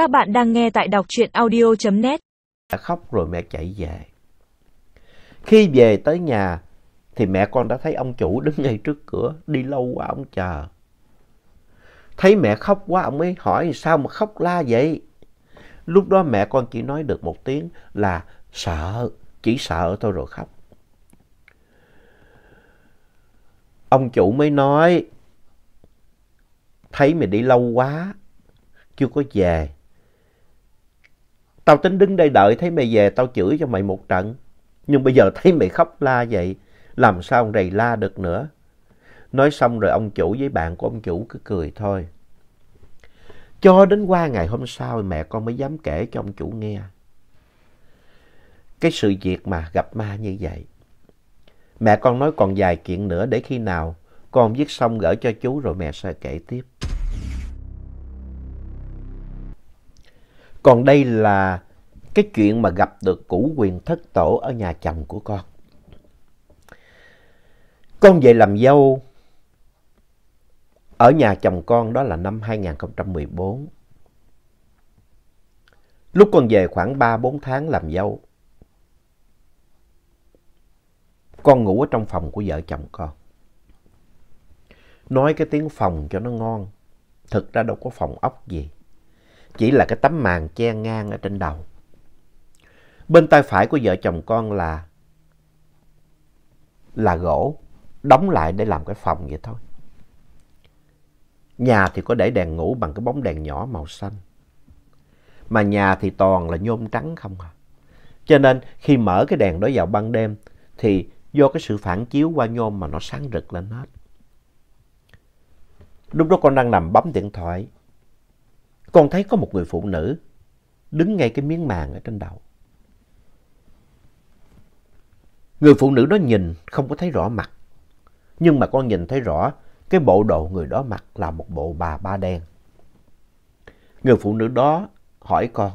Các bạn đang nghe tại đọc truyện audio.net. Khóc rồi mẹ chạy về. Khi về tới nhà thì mẹ con đã thấy ông chủ đứng ngay trước cửa, đi lâu quá ông chờ. Thấy mẹ khóc quá ông ấy hỏi sao mà khóc la vậy? Lúc đó mẹ con chỉ nói được một tiếng là sợ, chỉ sợ thôi rồi khóc. Ông chủ mới nói, thấy mày đi lâu quá, chưa có về. Tao tính đứng đây đợi thấy mày về tao chửi cho mày một trận. Nhưng bây giờ thấy mày khóc la vậy, làm sao ông rầy la được nữa. Nói xong rồi ông chủ với bạn của ông chủ cứ cười thôi. Cho đến qua ngày hôm sau mẹ con mới dám kể cho ông chủ nghe. Cái sự việc mà gặp ma như vậy. Mẹ con nói còn vài chuyện nữa để khi nào con viết xong gửi cho chú rồi mẹ sẽ kể tiếp. Còn đây là cái chuyện mà gặp được củ quyền thất tổ ở nhà chồng của con. Con về làm dâu ở nhà chồng con đó là năm 2014. Lúc con về khoảng 3-4 tháng làm dâu, con ngủ ở trong phòng của vợ chồng con. Nói cái tiếng phòng cho nó ngon, thực ra đâu có phòng ốc gì. Chỉ là cái tấm màn che ngang ở trên đầu. Bên tay phải của vợ chồng con là là gỗ, đóng lại để làm cái phòng vậy thôi. Nhà thì có để đèn ngủ bằng cái bóng đèn nhỏ màu xanh. Mà nhà thì toàn là nhôm trắng không à. Cho nên khi mở cái đèn đó vào ban đêm thì do cái sự phản chiếu qua nhôm mà nó sáng rực lên hết. Lúc đó con đang nằm bấm điện thoại. Con thấy có một người phụ nữ đứng ngay cái miếng màng ở trên đầu. Người phụ nữ đó nhìn không có thấy rõ mặt. Nhưng mà con nhìn thấy rõ cái bộ đồ người đó mặc là một bộ bà ba đen. Người phụ nữ đó hỏi con.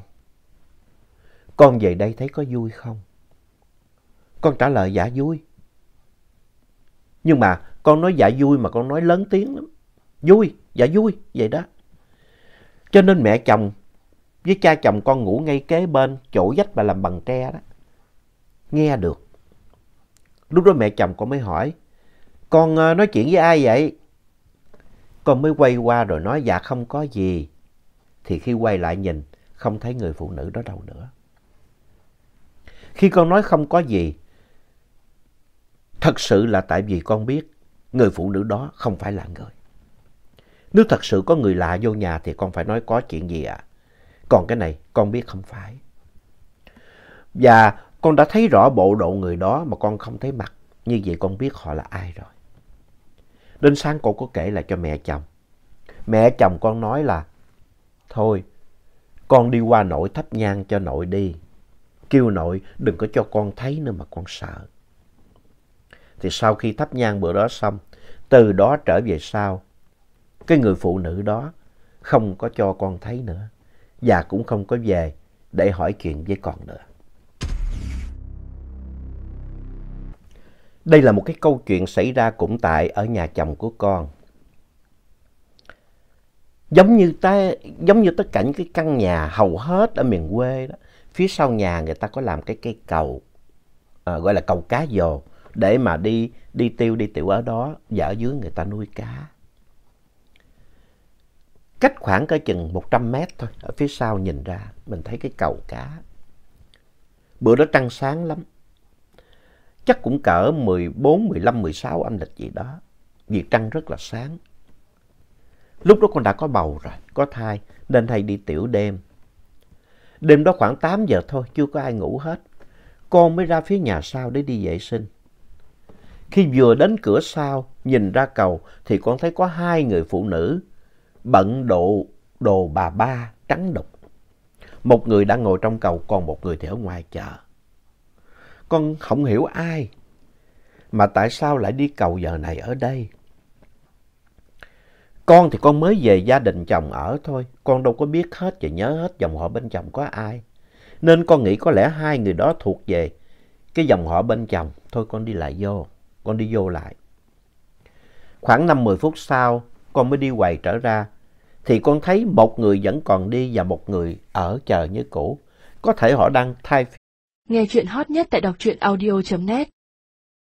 Con về đây thấy có vui không? Con trả lời dạ vui. Nhưng mà con nói dạ vui mà con nói lớn tiếng lắm. Vui, dạ vui, vậy đó. Cho nên mẹ chồng với cha chồng con ngủ ngay kế bên chỗ dách mà làm bằng tre đó. Nghe được. Lúc đó mẹ chồng con mới hỏi. Con ờ, nói chuyện với ai vậy? Con mới quay qua rồi nói dạ không có gì. Thì khi quay lại nhìn, không thấy người phụ nữ đó đâu nữa. Khi con nói không có gì, thật sự là tại vì con biết người phụ nữ đó không phải là người. Nếu thật sự có người lạ vô nhà thì con phải nói có chuyện gì ạ. À? Còn cái này con biết không phải. Và con đã thấy rõ bộ độ người đó mà con không thấy mặt. Như vậy con biết họ là ai rồi. Đến sáng cô có kể lại cho mẹ chồng. Mẹ chồng con nói là Thôi, con đi qua nội thắp nhang cho nội đi. Kêu nội đừng có cho con thấy nữa mà con sợ. Thì sau khi thắp nhang bữa đó xong, từ đó trở về sau, cái người phụ nữ đó không có cho con thấy nữa. Và cũng không có về để hỏi chuyện với con nữa. Đây là một cái câu chuyện xảy ra cũng tại ở nhà chồng của con. Giống như, ta, giống như tất cả những cái căn nhà hầu hết ở miền quê đó. Phía sau nhà người ta có làm cái cây cầu, à, gọi là cầu cá dồ, để mà đi, đi tiêu đi tiểu ở đó, và ở dưới người ta nuôi cá. Cách khoảng cỡ chừng 100 mét thôi, ở phía sau nhìn ra, mình thấy cái cầu cá. Bữa đó trăng sáng lắm. Chắc cũng cỡ 14, 15, 16 âm lịch gì đó. Vì trăng rất là sáng. Lúc đó con đã có bầu rồi, có thai, nên hay đi tiểu đêm. Đêm đó khoảng 8 giờ thôi, chưa có ai ngủ hết. Con mới ra phía nhà sau để đi vệ sinh. Khi vừa đến cửa sau, nhìn ra cầu, thì con thấy có hai người phụ nữ bận độ đồ bà ba trắng đục. Một người đang ngồi trong cầu, còn một người thì ở ngoài chợ. Con không hiểu ai, mà tại sao lại đi cầu giờ này ở đây? Con thì con mới về gia đình chồng ở thôi, con đâu có biết hết và nhớ hết dòng họ bên chồng có ai. Nên con nghĩ có lẽ hai người đó thuộc về cái dòng họ bên chồng. Thôi con đi lại vô, con đi vô lại. Khoảng 5-10 phút sau, con mới đi quầy trở ra, thì con thấy một người vẫn còn đi và một người ở chờ như cũ. Có thể họ đang thay Nghe chuyện hot nhất tại đọc truyện audio.net